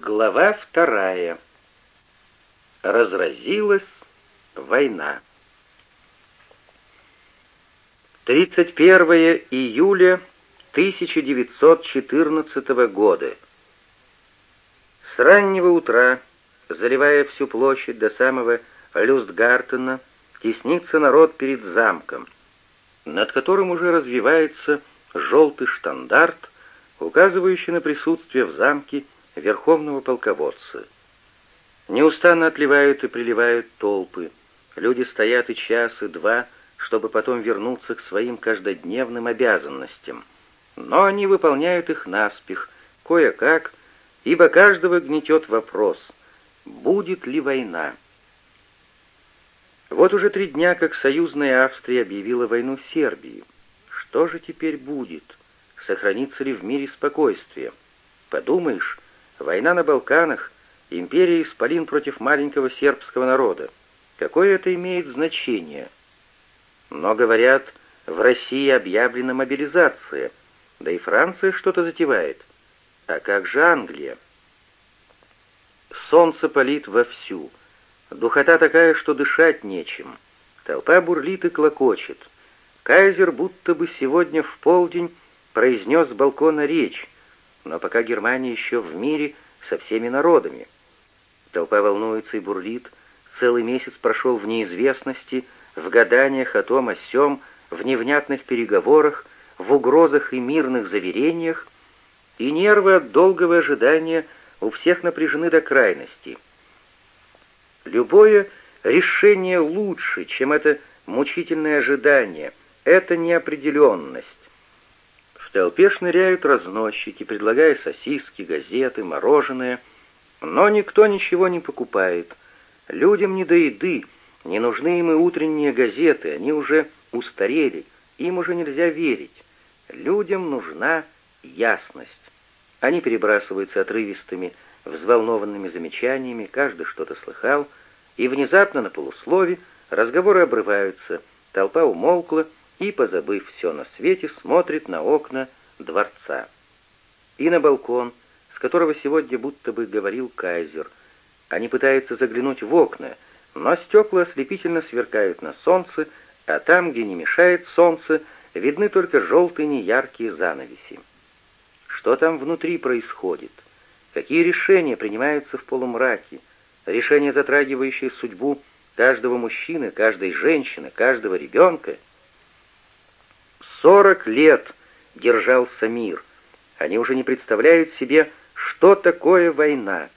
Глава вторая. Разразилась война. 31 июля 1914 года. С раннего утра, заливая всю площадь до самого Люстгартена, теснится народ перед замком, над которым уже развивается желтый штандарт, указывающий на присутствие в замке верховного полководца. Неустанно отливают и приливают толпы. Люди стоят и час, и два, чтобы потом вернуться к своим каждодневным обязанностям. Но они выполняют их наспех, кое-как, ибо каждого гнетет вопрос, будет ли война. Вот уже три дня, как союзная Австрия объявила войну Сербии. Что же теперь будет? Сохранится ли в мире спокойствие? Подумаешь, война на Балканах, империя Исполин против маленького сербского народа. Какое это имеет значение? Но, говорят, в России объявлена мобилизация, да и Франция что-то затевает. А как же Англия? Солнце палит вовсю. Духота такая, что дышать нечем. Толпа бурлит и клокочет. Кайзер будто бы сегодня в полдень произнес с балкона речь, но пока Германия еще в мире со всеми народами. Толпа волнуется и бурлит, целый месяц прошел в неизвестности, в гаданиях о том о сём, в невнятных переговорах, в угрозах и мирных заверениях, и нервы от долгого ожидания у всех напряжены до крайности. Любое решение лучше, чем это мучительное ожидание, это неопределенность. В толпе шныряют разносчики, предлагая сосиски, газеты, мороженое, но никто ничего не покупает. Людям не до еды, не нужны им и утренние газеты, они уже устарели, им уже нельзя верить. Людям нужна ясность. Они перебрасываются отрывистыми, взволнованными замечаниями, каждый что-то слыхал, и внезапно на полуслове разговоры обрываются, толпа умолкла, и, позабыв все на свете, смотрит на окна дворца. И на балкон, с которого сегодня будто бы говорил кайзер. Они пытаются заглянуть в окна, но стекла ослепительно сверкают на солнце, а там, где не мешает солнце, видны только желтые неяркие занавеси. Что там внутри происходит? Какие решения принимаются в полумраке? Решения, затрагивающие судьбу каждого мужчины, каждой женщины, каждого ребенка — Сорок лет держался мир. Они уже не представляют себе, что такое война.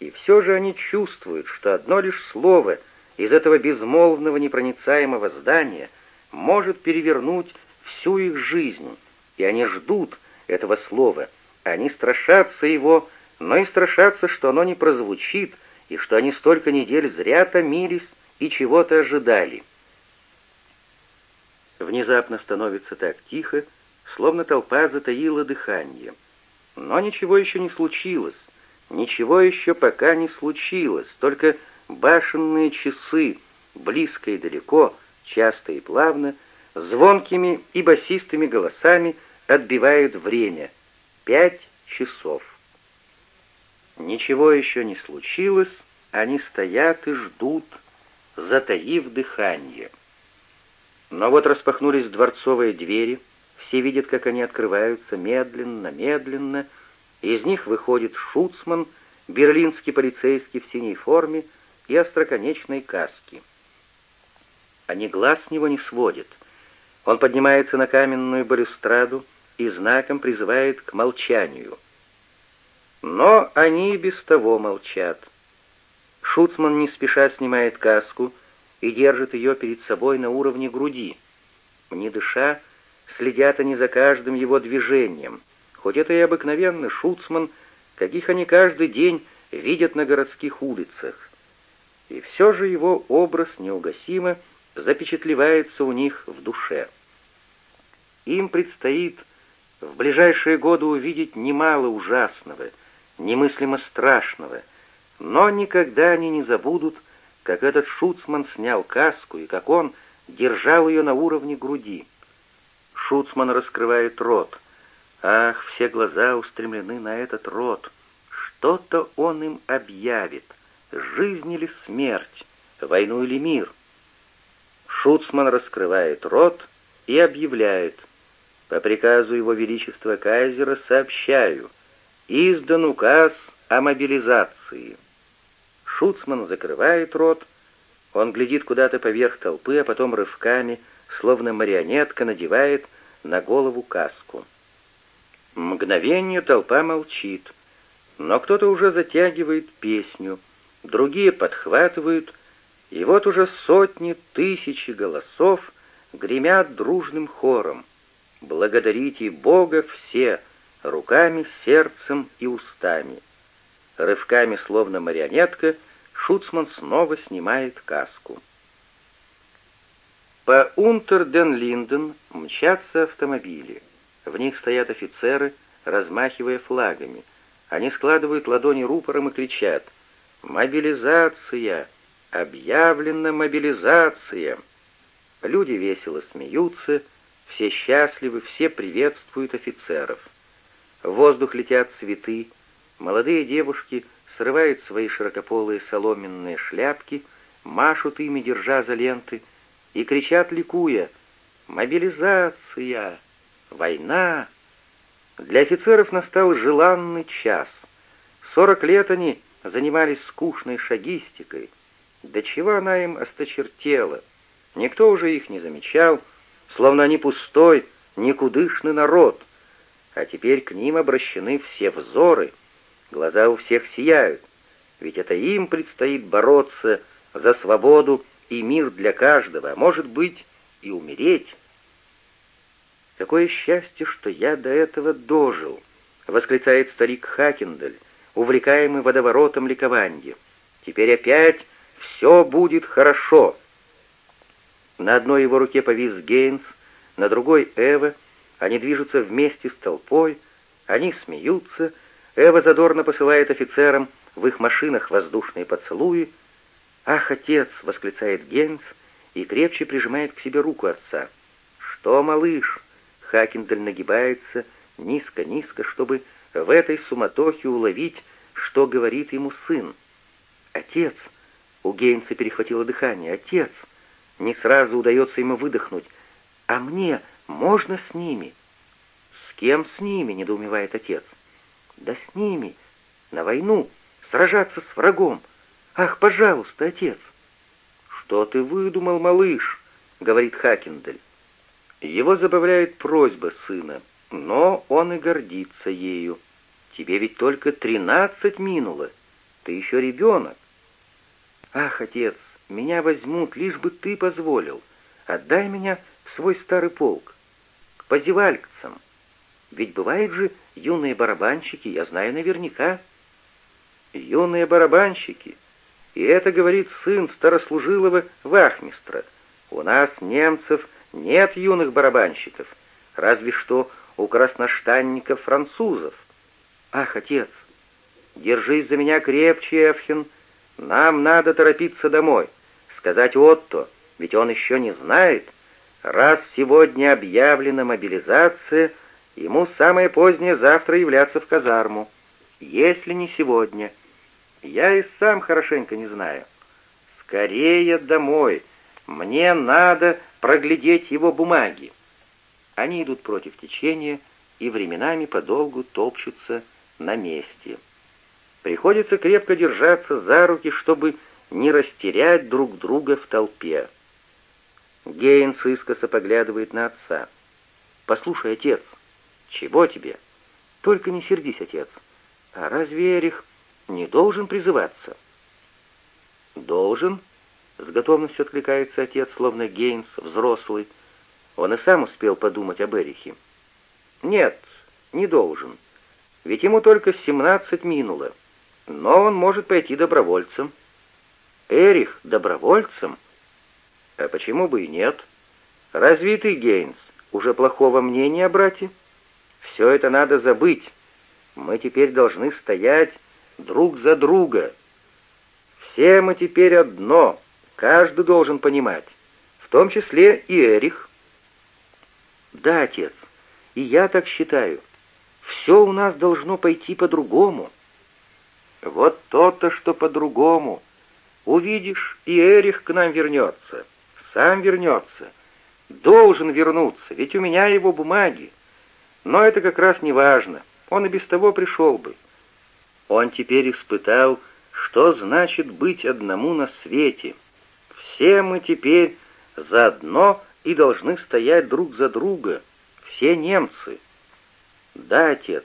И все же они чувствуют, что одно лишь слово из этого безмолвного непроницаемого здания может перевернуть всю их жизнь. И они ждут этого слова. Они страшатся его, но и страшатся, что оно не прозвучит, и что они столько недель зря томились и чего-то ожидали. Внезапно становится так тихо, словно толпа затаила дыхание. Но ничего еще не случилось, ничего еще пока не случилось, только башенные часы, близко и далеко, часто и плавно, звонкими и басистыми голосами отбивают время. Пять часов. Ничего еще не случилось, они стоят и ждут, затаив дыхание. Но вот распахнулись дворцовые двери, все видят, как они открываются медленно, медленно. Из них выходит шуцман, берлинский полицейский в синей форме и остроконечной каске. Они глаз с него не сводят. Он поднимается на каменную балюстраду и знаком призывает к молчанию. Но они и без того молчат. Шуцман не спеша снимает каску, и держит ее перед собой на уровне груди. Не дыша, следят они за каждым его движением, хоть это и обыкновенный шуцман, каких они каждый день видят на городских улицах. И все же его образ неугасимо запечатлевается у них в душе. Им предстоит в ближайшие годы увидеть немало ужасного, немыслимо страшного, но никогда они не забудут как этот шуцман снял каску и как он держал ее на уровне груди. Шуцман раскрывает рот. Ах, все глаза устремлены на этот рот. Что-то он им объявит. Жизнь или смерть, войну или мир. Шуцман раскрывает рот и объявляет. По приказу его величества кайзера сообщаю. Издан указ о мобилизации. Шуцман закрывает рот, он глядит куда-то поверх толпы, а потом рывками, словно марионетка, надевает на голову каску. Мгновение толпа молчит, но кто-то уже затягивает песню, другие подхватывают, и вот уже сотни, тысячи голосов гремят дружным хором. Благодарите Бога все, руками, сердцем и устами. Рывками, словно марионетка, Шуцман снова снимает каску. По Унтер-ден-Линден мчатся автомобили. В них стоят офицеры, размахивая флагами. Они складывают ладони рупором и кричат «Мобилизация! Объявлена мобилизация!» Люди весело смеются, все счастливы, все приветствуют офицеров. В воздух летят цветы, молодые девушки срывают свои широкополые соломенные шляпки, машут ими, держа за ленты, и кричат, ликуя «Мобилизация! Война!» Для офицеров настал желанный час. Сорок лет они занимались скучной шагистикой. До чего она им осточертела? Никто уже их не замечал, словно они пустой, никудышный народ. А теперь к ним обращены все взоры, глаза у всех сияют, ведь это им предстоит бороться за свободу и мир для каждого, а может быть и умереть. «Какое счастье, что я до этого дожил!» — восклицает старик Хакендель, увлекаемый водоворотом ликования. «Теперь опять все будет хорошо!» На одной его руке повис Гейнс, на другой — Эва. Они движутся вместе с толпой, они смеются. Эва задорно посылает офицерам в их машинах воздушные поцелуи. «Ах, отец!» — восклицает Гейнс и крепче прижимает к себе руку отца. «Что, малыш?» Хакендель нагибается низко-низко, чтобы в этой суматохе уловить, что говорит ему сын. «Отец!» У Гейнса перехватило дыхание. «Отец!» Не сразу удается ему выдохнуть. «А мне можно с ними?» «С кем с ними?» — недоумевает отец. «Да с ними! На войну! Сражаться с врагом! Ах, пожалуйста, отец!» «Что ты выдумал, малыш?» — говорит Хакендель. Его забавляет просьба сына, но он и гордится ею. Тебе ведь только тринадцать минуло, ты еще ребенок. Ах, отец, меня возьмут, лишь бы ты позволил. Отдай меня в свой старый полк, к позевалькцам. Ведь бывают же юные барабанщики, я знаю наверняка. Юные барабанщики. И это говорит сын старослужилого вахмистра. У нас, немцев, нет юных барабанщиков, разве что у красноштанников французов. Ах, отец, держись за меня крепче, Эвхен, нам надо торопиться домой, сказать Отто, ведь он еще не знает. Раз сегодня объявлена мобилизация, ему самое позднее завтра являться в казарму, если не сегодня. Я и сам хорошенько не знаю. Скорее домой, мне надо проглядеть его бумаги. Они идут против течения и временами подолгу топчутся на месте. Приходится крепко держаться за руки, чтобы не растерять друг друга в толпе. Гейнс искоса поглядывает на отца. «Послушай, отец, чего тебе? Только не сердись, отец. А разве Эрих не должен призываться?» «Должен?» С готовностью откликается отец, словно Гейнс, взрослый. Он и сам успел подумать об Эрихе. Нет, не должен. Ведь ему только семнадцать минуло. Но он может пойти добровольцем. Эрих добровольцем? А почему бы и нет? Разве ты, Гейнс, уже плохого мнения о брате? Все это надо забыть. Мы теперь должны стоять друг за друга. Все мы теперь одно — Каждый должен понимать, в том числе и Эрих. Да, отец, и я так считаю. Все у нас должно пойти по-другому. Вот то-то, что по-другому. Увидишь, и Эрих к нам вернется. Сам вернется. Должен вернуться, ведь у меня его бумаги. Но это как раз не важно. Он и без того пришел бы. Он теперь испытал, что значит быть одному на свете. Все мы теперь заодно и должны стоять друг за друга. Все немцы. Да, отец.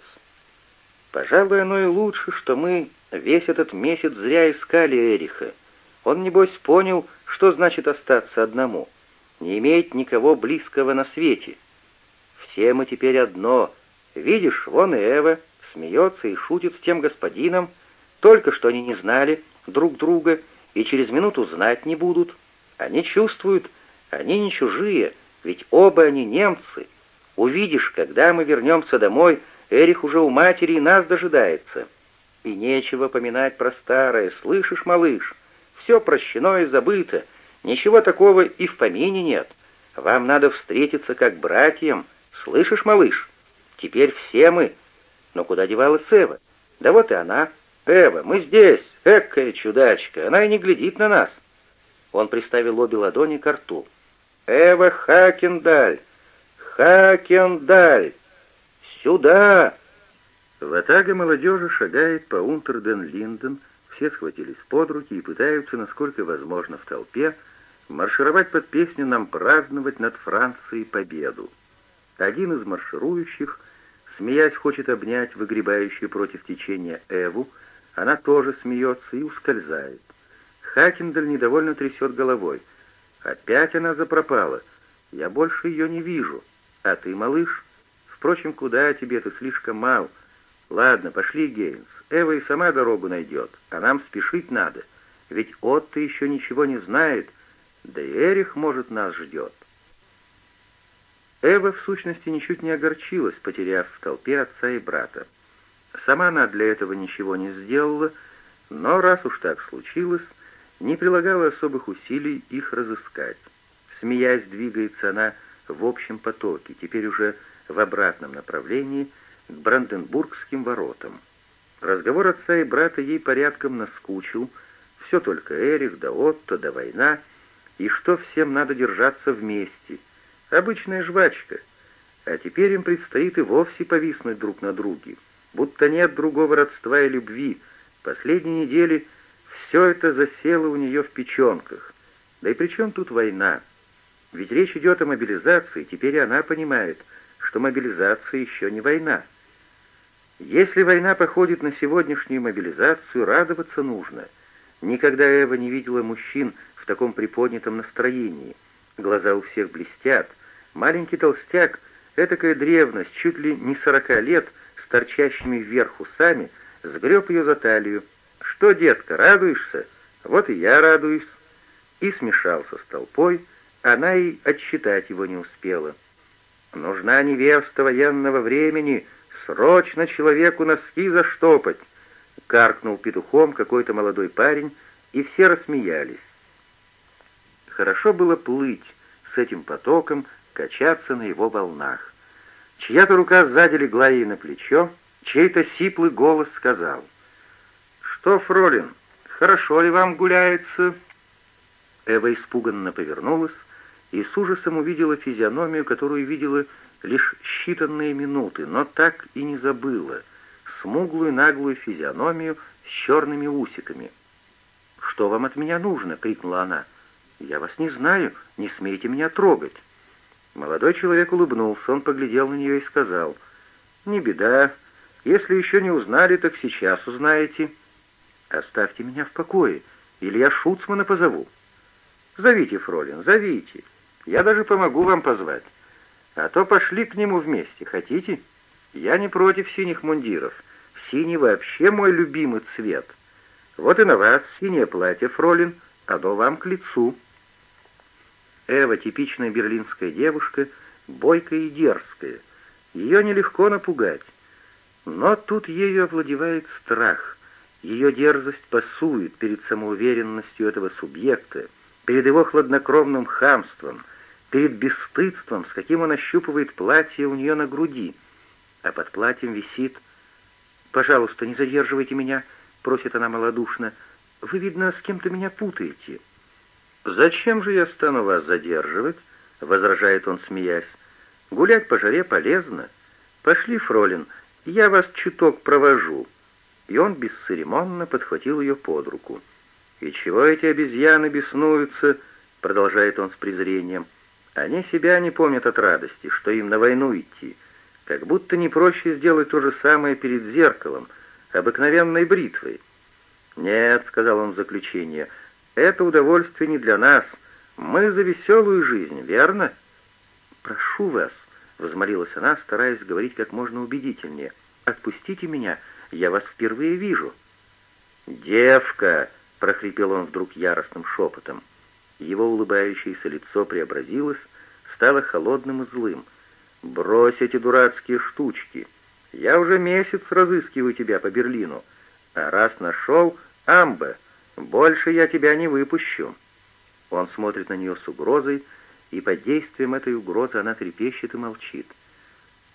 Пожалуй, оно и лучше, что мы весь этот месяц зря искали Эриха. Он, небось, понял, что значит остаться одному, не иметь никого близкого на свете. Все мы теперь одно. Видишь, вон и Эва смеется и шутит с тем господином, только что они не знали друг друга и через минуту знать не будут. Они чувствуют, они не чужие, ведь оба они немцы. Увидишь, когда мы вернемся домой, Эрих уже у матери и нас дожидается. И нечего поминать про старое, слышишь, малыш? Все прощено и забыто, ничего такого и в помине нет. Вам надо встретиться как братьям, слышишь, малыш? Теперь все мы. Но куда девалась Эва? Да вот и она. Эва, мы здесь, экая чудачка, она и не глядит на нас. Он приставил обе ладони к рту. «Эва Хакендаль! Хакендаль! Сюда!» Ватага молодежи шагает по Унтерден-Линден, все схватились под руки и пытаются, насколько возможно в толпе, маршировать под песню «Нам праздновать над Францией победу». Один из марширующих, смеясь, хочет обнять выгребающую против течения Эву, она тоже смеется и ускользает. Хакендаль недовольно трясет головой. Опять она запропала. Я больше ее не вижу. А ты, малыш? Впрочем, куда тебе, ты слишком мал. Ладно, пошли, Гейнс. Эва и сама дорогу найдет, а нам спешить надо. Ведь Отто еще ничего не знает, да и Эрих, может, нас ждет. Эва, в сущности, ничуть не огорчилась, потеряв в толпе отца и брата. Сама она для этого ничего не сделала, но раз уж так случилось, не прилагала особых усилий их разыскать. Смеясь, двигается она в общем потоке, теперь уже в обратном направлении, к Бранденбургским воротам. Разговор отца и брата ей порядком наскучил, все только Эрих, да Отто, да война, и что всем надо держаться вместе. Обычная жвачка. А теперь им предстоит и вовсе повиснуть друг на друге, будто нет другого родства и любви. Последние недели — все это засело у нее в печенках. Да и при чем тут война? Ведь речь идет о мобилизации, теперь она понимает, что мобилизация еще не война. Если война походит на сегодняшнюю мобилизацию, радоваться нужно. Никогда Эва не видела мужчин в таком приподнятом настроении. Глаза у всех блестят. Маленький толстяк, этакая древность, чуть ли не сорока лет, с торчащими вверх усами, сгреб ее за талию, «Что, детка, радуешься? Вот и я радуюсь». И смешался с толпой, она и отсчитать его не успела. «Нужна невеста военного времени, срочно человеку носки заштопать!» Каркнул петухом какой-то молодой парень, и все рассмеялись. Хорошо было плыть с этим потоком, качаться на его волнах. Чья-то рука сзади легла ей на плечо, чей-то сиплый голос сказал — «Что, Фролин, хорошо ли вам гуляется?» Эва испуганно повернулась и с ужасом увидела физиономию, которую видела лишь считанные минуты, но так и не забыла, смуглую наглую физиономию с черными усиками. «Что вам от меня нужно?» — крикнула она. «Я вас не знаю, не смейте меня трогать». Молодой человек улыбнулся, он поглядел на нее и сказал, «Не беда, если еще не узнали, так сейчас узнаете». «Оставьте меня в покое, или я шуцмана позову». «Зовите, Фролин, зовите. Я даже помогу вам позвать. А то пошли к нему вместе, хотите? Я не против синих мундиров. Синий вообще мой любимый цвет. Вот и на вас синее платье, Фролин, оно вам к лицу». Эва, типичная берлинская девушка, бойкая и дерзкая. Ее нелегко напугать. Но тут ею овладевает страх — ее дерзость пасует перед самоуверенностью этого субъекта, перед его хладнокровным хамством, перед бесстыдством, с каким он ощупывает платье у нее на груди, а под платьем висит «Пожалуйста, не задерживайте меня, — просит она малодушно. «Вы, видно, с кем-то меня путаете». «Зачем же я стану вас задерживать?» — возражает он, смеясь. «Гулять по жаре полезно. Пошли, Фролин, я вас чуток провожу». И он бесцеремонно подхватил ее под руку. «И чего эти обезьяны беснуются?» — продолжает он с презрением. «Они себя не помнят от радости, что им на войну идти. Как будто не проще сделать то же самое перед зеркалом, обыкновенной бритвой». «Нет», — сказал он в заключение, — «это удовольствие не для нас. Мы за веселую жизнь, верно?» «Прошу вас», — взмолилась она, стараясь говорить как можно убедительнее, — «отпустите меня, я вас впервые вижу». «Девка!» — прохрипел он вдруг яростным шепотом. Его улыбающееся лицо преобразилось, стало холодным и злым. «Брось эти дурацкие штучки. Я уже месяц разыскиваю тебя по Берлину. А раз нашел, Амбе, больше я тебя не выпущу». Он смотрит на нее с угрозой, и под действием этой угрозы она трепещет и молчит.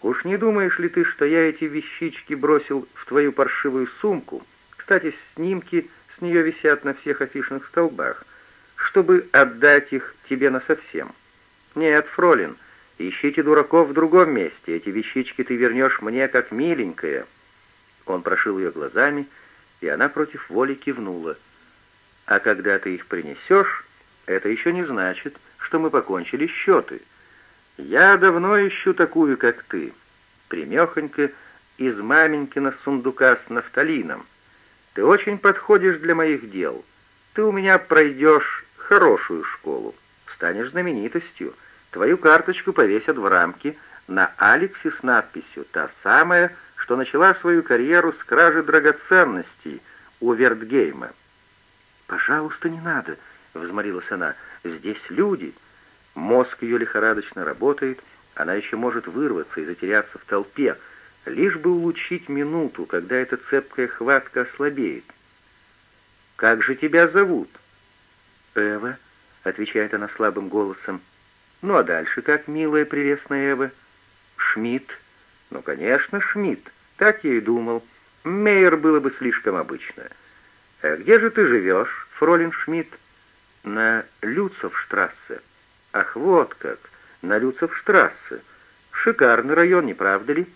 «Уж не думаешь ли ты, что я эти вещички бросил в твою паршивую сумку? Кстати, снимки с нее висят на всех афишных столбах, чтобы отдать их тебе насовсем. Нет, Фролин, ищите дураков в другом месте, эти вещички ты вернешь мне как миленькая». Он прошил ее глазами, и она против воли кивнула. «А когда ты их принесешь, это еще не значит, что мы покончили счеты. Я давно ищу такую, как ты, примехонько из маменькина сундука с нафталином. Ты очень подходишь для моих дел. Ты у меня пройдешь хорошую школу, станешь знаменитостью. Твою карточку повесят в рамке на Алексе с надписью «Та самая, что начала свою карьеру с кражи драгоценностей у Вертгейма». «Пожалуйста, не надо», — взмолилась она, — «здесь люди». Мозг ее лихорадочно работает, она еще может вырваться и затеряться в толпе, лишь бы улучшить минуту, когда эта цепкая хватка ослабеет. «Как же тебя зовут?» «Эва», — отвечает она слабым голосом. «Ну а дальше как, милая, прелестная Эва?» «Шмидт». «Ну, конечно, Шмидт. Так я и думал. Мейер было бы слишком обычно». «А где же ты живешь, фролин Шмидт?» «На Люцовштрассе». «Ах, вот как! На Люцовштрассе. Шикарный район, не правда ли?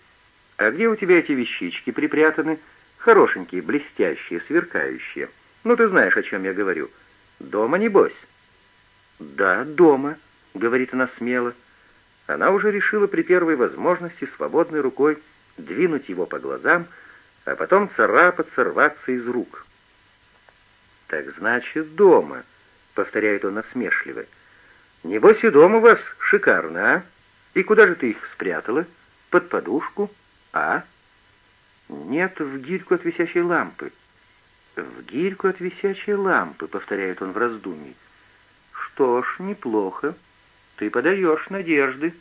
А где у тебя эти вещички припрятаны? Хорошенькие, блестящие, сверкающие. Ну, ты знаешь, о чем я говорю. Дома, небось?» «Да, дома», — говорит она смело. Она уже решила при первой возможности свободной рукой двинуть его по глазам, а потом царапаться, рваться из рук. «Так значит, дома», — повторяет он насмешливо. «Небось и дом у вас шикарно, а? И куда же ты их спрятала? Под подушку? А?» «Нет, в гирьку от висячей лампы». «В гирьку от висячей лампы», — повторяет он в раздумье. «Что ж, неплохо. Ты подаешь надежды.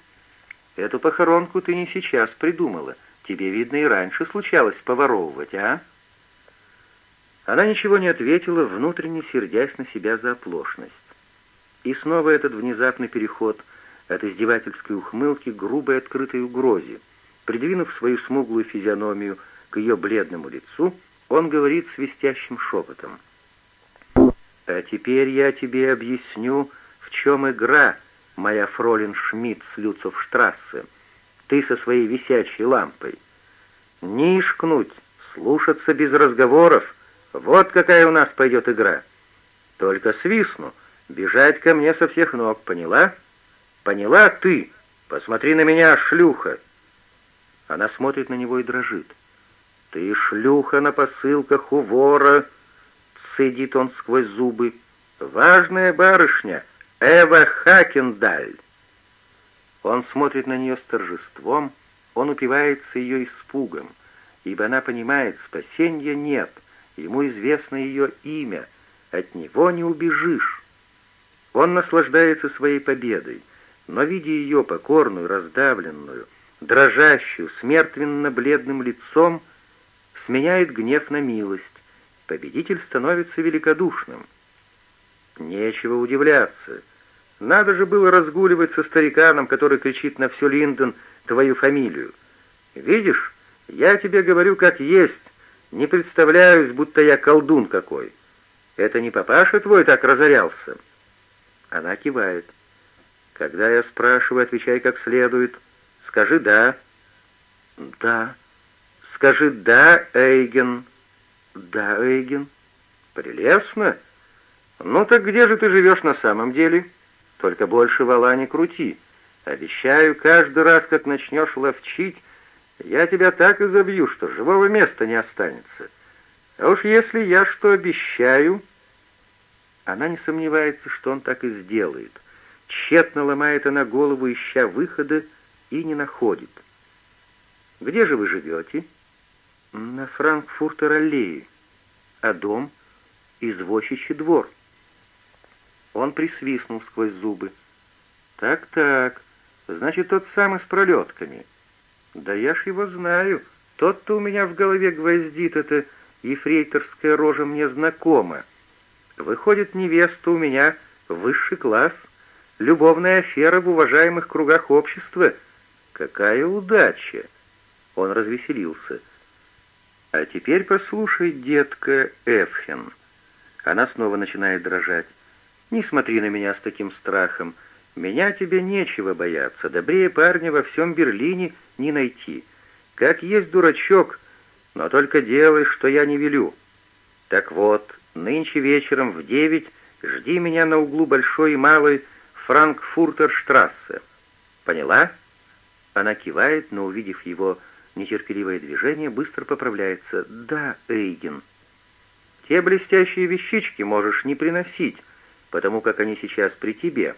Эту похоронку ты не сейчас придумала. Тебе, видно, и раньше случалось поворовывать, а?» Она ничего не ответила, внутренне сердясь на себя за оплошность. И снова этот внезапный переход от издевательской ухмылки к грубой открытой угрозе. Придвинув свою смуглую физиономию к ее бледному лицу, он говорит свистящим шепотом. «А теперь я тебе объясню, в чем игра, моя фролин Шмидт с Люцовштрассе. Ты со своей висячей лампой. Нишкнуть, слушаться без разговоров, вот какая у нас пойдет игра. Только свистну, бежать ко мне со всех ног, поняла? Поняла ты? Посмотри на меня, шлюха!» Она смотрит на него и дрожит. «Ты шлюха на посылках у вора!» Цедит он сквозь зубы. «Важная барышня, Эва Хакендаль!» Он смотрит на нее с торжеством, он упивается ее испугом, ибо она понимает, спасения нет, ему известно ее имя, от него не убежишь. Он наслаждается своей победой, но, видя ее покорную, раздавленную, дрожащую, смертвенно-бледным лицом, сменяет гнев на милость. Победитель становится великодушным. Нечего удивляться. Надо же было разгуливать со стариканом, который кричит на всю Линдон твою фамилию. Видишь, я тебе говорю как есть. Не представляюсь, будто я колдун какой. Это не папаша твой так разорялся?» Она кивает. Когда я спрашиваю, отвечай как следует. Скажи «да». «Да». Скажи «да, Эйген». «Да, Эйген». «Прелестно. Ну так где же ты живешь на самом деле? Только больше вала не крути. Обещаю, каждый раз, как начнешь ловчить, я тебя так и забью, что живого места не останется. А уж если я что обещаю...» Она не сомневается, что он так и сделает — Тщетно ломает она голову, ища выхода, и не находит. «Где же вы живете?» «На Франкфуртер-аллее. А дом?» «Извозчичий двор». Он присвистнул сквозь зубы. «Так-так, значит, тот самый с пролетками. Да я ж его знаю. Тот-то у меня в голове гвоздит, это ефрейторская рожа мне знакома. Выходит, невеста у меня высший класс». Любовная афера в уважаемых кругах общества. Какая удача!» Он развеселился. «А теперь послушай, детка Эфхен». Она снова начинает дрожать. «Не смотри на меня с таким страхом. Меня тебе нечего бояться. Добрее парня во всем Берлине не найти. Как есть дурачок, но только делай, что я не велю. Так вот, нынче вечером в девять жди меня на углу Большой и Малой Франкфуртерштрассе. Поняла?» Она кивает, но, увидев его нетерпеливое движение, быстро поправляется. «Да, Эйген». «Те блестящие вещички можешь не приносить, потому как они сейчас при тебе.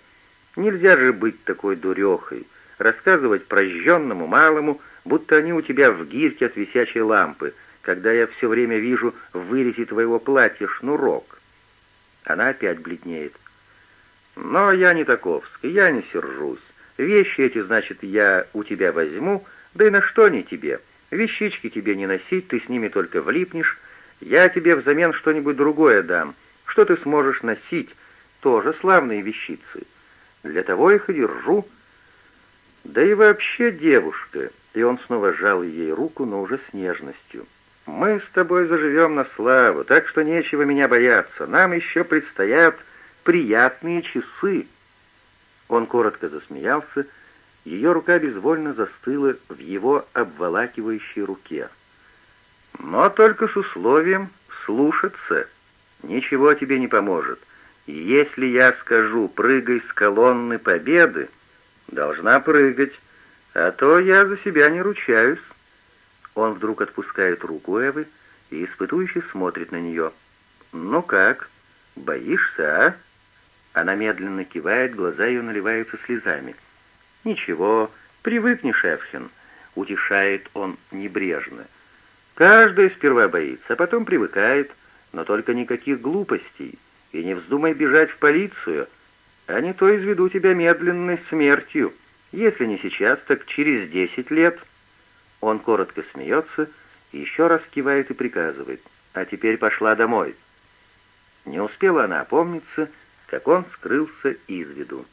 Нельзя же быть такой дурехой, рассказывать прожженному малому, будто они у тебя в гирьке от висячей лампы, когда я все время вижу в вырезе твоего платья шнурок». Она опять бледнеет. Но я не таковский, я не сержусь. Вещи эти, значит, я у тебя возьму, да и на что они тебе? Вещички тебе не носить, ты с ними только влипнешь. Я тебе взамен что-нибудь другое дам, что ты сможешь носить, тоже славные вещицы. Для того их и держу. Да и вообще, девушка, и он снова сжал ей руку, но уже с нежностью. Мы с тобой заживем на славу, так что нечего меня бояться. Нам еще предстоят приятные часы!» Он коротко засмеялся, ее рука безвольно застыла в его обволакивающей руке. «Но только с условием слушаться. Ничего тебе не поможет. Если я скажу «прыгай с колонны победы», должна прыгать, а то я за себя не ручаюсь». Он вдруг отпускает руку Эвы и испытующе смотрит на нее. «Ну как, боишься, а?» Она медленно кивает, глаза ее наливаются слезами. «Ничего, привыкнешь, Эвхен», — утешает он небрежно. «Каждый сперва боится, а потом привыкает, но только никаких глупостей, и не вздумай бежать в полицию, а не то изведу тебя медленной смертью, если не сейчас, так через десять лет». Он коротко смеется, еще раз кивает и приказывает. «А теперь пошла домой». Не успела она опомниться, как он скрылся из виду.